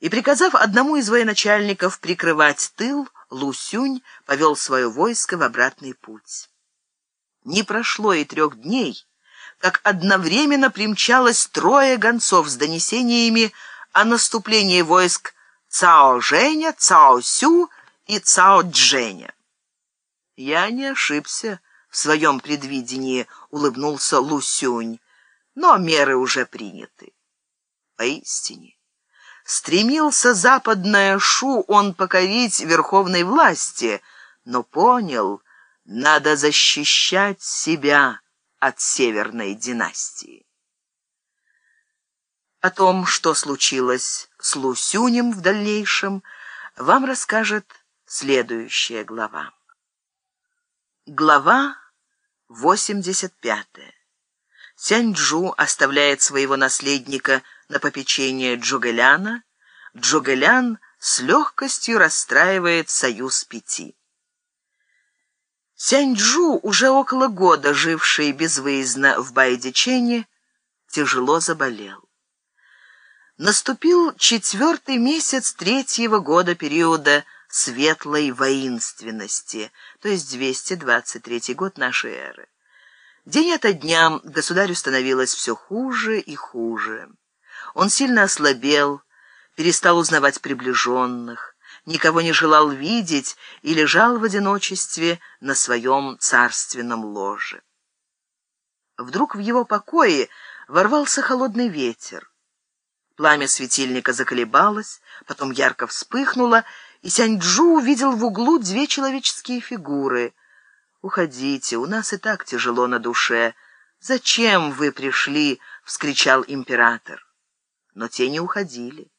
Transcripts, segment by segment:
И, приказав одному из военачальников прикрывать тыл, Лусюнь повел свое войско в обратный путь. Не прошло и трех дней, как одновременно примчалось трое гонцов с донесениями о наступлении войск Цао Женя, Цао Сю и Цао Дженя. Я не ошибся в своем предвидении, улыбнулся Лусюнь, но меры уже приняты. Поистине, стремился западная Шу он покорить верховной власти, но понял, надо защищать себя от северной династии. О том, что случилось с Лусюнем в дальнейшем, вам расскажет следующая глава. Глава 85. Сяньчжу оставляет своего наследника на попечение Джугэляна. Джугэлян с легкостью расстраивает союз пяти. Сяньчжу, уже около года живший безвыездно в Байдичене, тяжело заболел. Наступил четвертый месяц третьего года периода светлой воинственности, то есть 223 год нашей эры. День ото дня государю становилось все хуже и хуже. Он сильно ослабел, перестал узнавать приближенных, никого не желал видеть и лежал в одиночестве на своем царственном ложе. Вдруг в его покое ворвался холодный ветер. Пламя светильника заколебалось, потом ярко вспыхнуло, и Сяньчжу увидел в углу две человеческие фигуры. «Уходите, у нас и так тяжело на душе. Зачем вы пришли?» — вскричал император. Но те не уходили.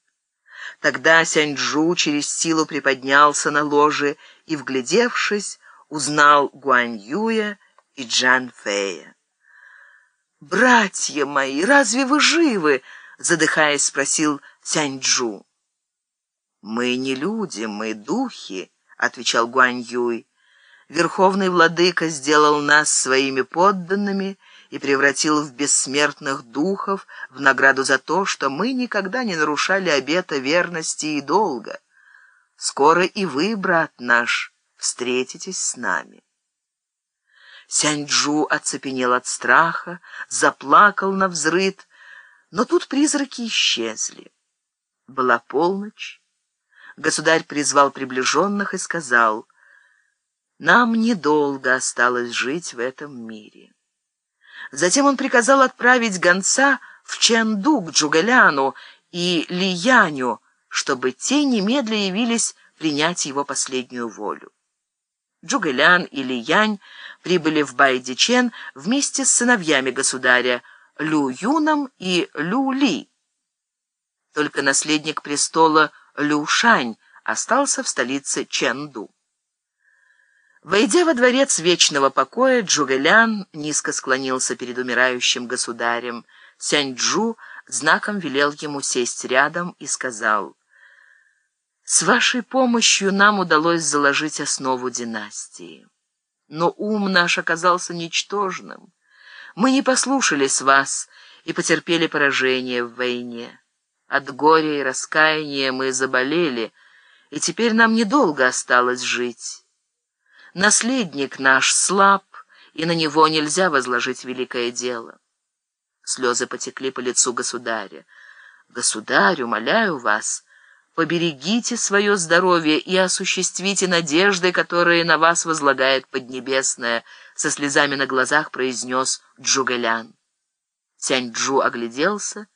Тогда Сяньчжу через силу приподнялся на ложе и, вглядевшись, узнал Гуань Юя и Джан Фэя. «Братья мои, разве вы живы?» задыхаясь, спросил Сяньчжу. «Мы не люди, мы духи», — отвечал Гуань Юй. «Верховный владыка сделал нас своими подданными и превратил в бессмертных духов в награду за то, что мы никогда не нарушали обета верности и долга. Скоро и вы, брат наш, встретитесь с нами». Сяньчжу оцепенел от страха, заплакал на взрыд, но тут призраки исчезли. Была полночь. Государь призвал приближенных и сказал, «Нам недолго осталось жить в этом мире». Затем он приказал отправить гонца в Чэнду к Джугаляну и Лияню, чтобы те немедля явились принять его последнюю волю. Джугэлян и Лиянь прибыли в Байдичен вместе с сыновьями государя, Лю Юном и Лю Ли. Только наследник престола Лю Шань остался в столице Чэнду. Войдя во дворец вечного покоя, Джугэлян низко склонился перед умирающим государем. Сяньчжу знаком велел ему сесть рядом и сказал, «С вашей помощью нам удалось заложить основу династии. Но ум наш оказался ничтожным. Мы не послушались вас и потерпели поражение в войне. От горя и раскаяния мы заболели, и теперь нам недолго осталось жить. Наследник наш слаб, и на него нельзя возложить великое дело. Слезы потекли по лицу государя. «Государь, умоляю вас, поберегите свое здоровье и осуществите надежды, которые на вас возлагает Поднебесная», со слезами на глазах произнес Джугэлян. Сянь-Джу огляделся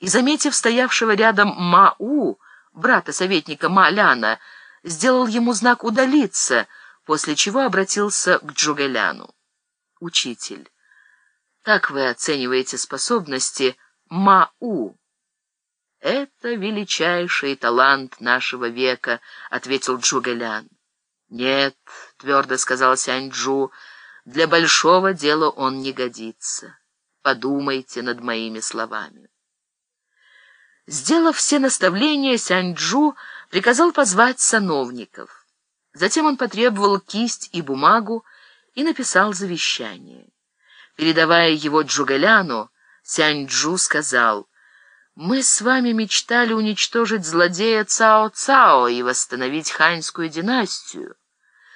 и, заметив стоявшего рядом Мау, брата советника Маляна, сделал ему знак удалиться, после чего обратился к Джугэляну. «Учитель, как вы оцениваете способности Мау?» «Это величайший талант нашего века», — ответил Джугэлян. «Нет», — твердо сказал Сянь-Джу, — «для большого дела он не годится. Подумайте над моими словами». Сделав все наставления, Сянь-Джу приказал позвать сановников. Затем он потребовал кисть и бумагу и написал завещание. Передавая его Джугэляну, Сянь-Джу сказал — Мы с вами мечтали уничтожить злодея Цао-Цао и восстановить ханьскую династию.